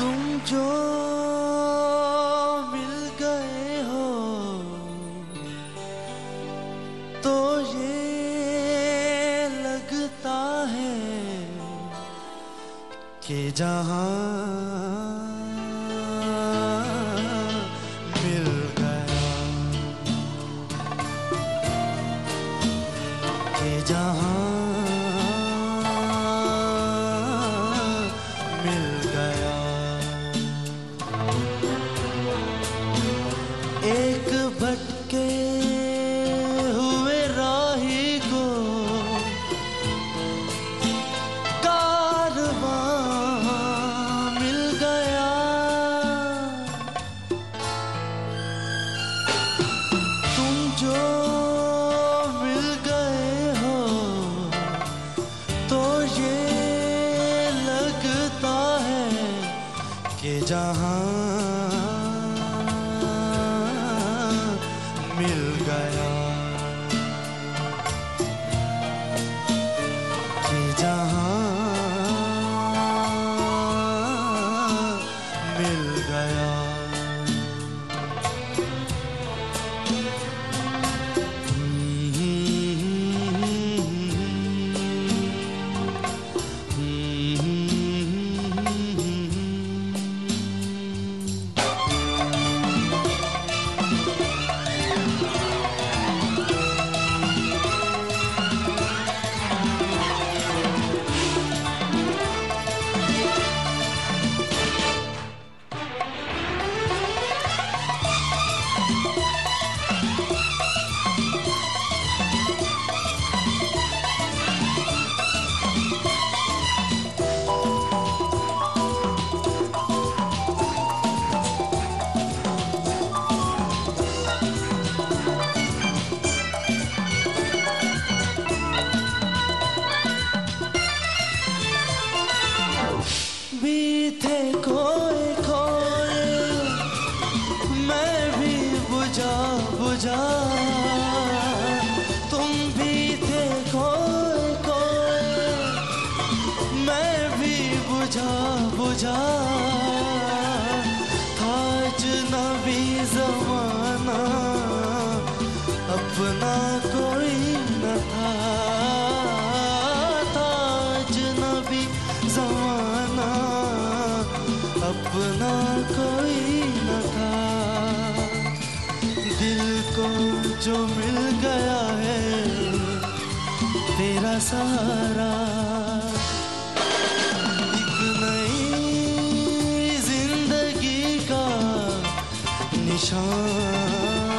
तुम जो मिल गए हो तो ये लगता है कि जहाँ जहाँ जहाँ जा। था अजनबी जमाना अपना कोई न था। था अजनबी जमाना अपना कोई न था। दिल को जो मिल गया है, तेरा सारा ah.